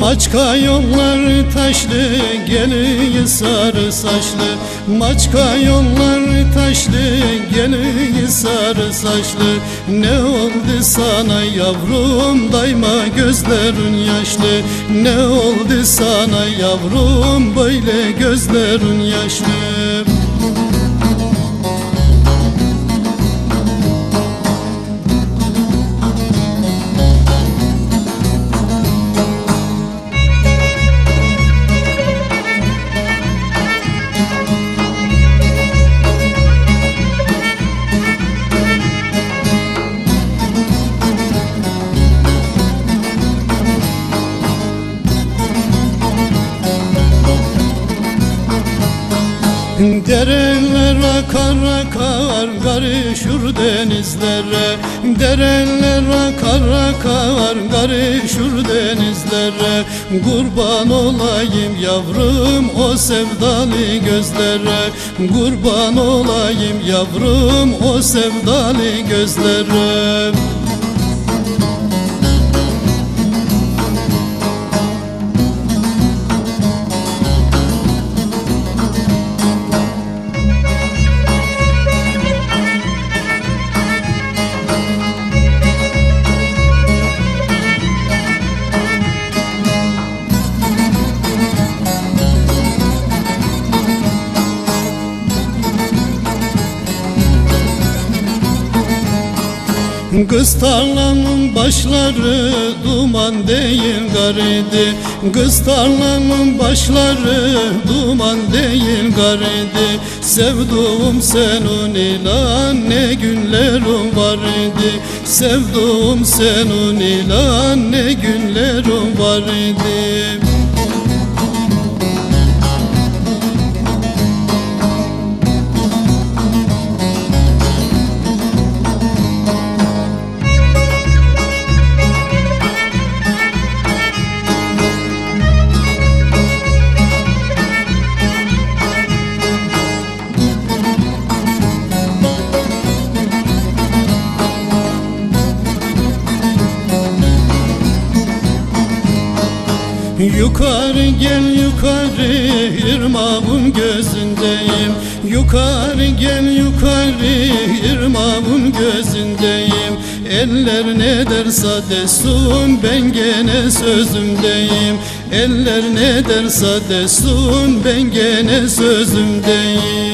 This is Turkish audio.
Maçka yollar taşlı gelin sarı saçlı. Maçka yollar taşlı gelin sarı saçlı. Ne oldu sana yavrum dayma gözlerin yaşlı. Ne oldu sana yavrum böyle gözlerin yaşlı Dereler akar akar karışır denizlere. Dereler akar akar karışır denizlere. Kurban olayım yavrum o sevdalı gözlere. Kurban olayım yavrum o sevdalı gözlere Kız tarlamın başları duman değil garidi Kız tarlamın başları duman değil garidi Sevduğum senin ilan ne günlerim var idi. Sevduğum senin ilan ne günlerim var idi Yukarı gel yukarı irmağın gözündeyim. Yukarı gel yukarı irmağın gözündeyim. Eller ne derse desun ben gene sözümdeyim. Eller ne derse desun ben gene sözümdeyim